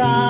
God.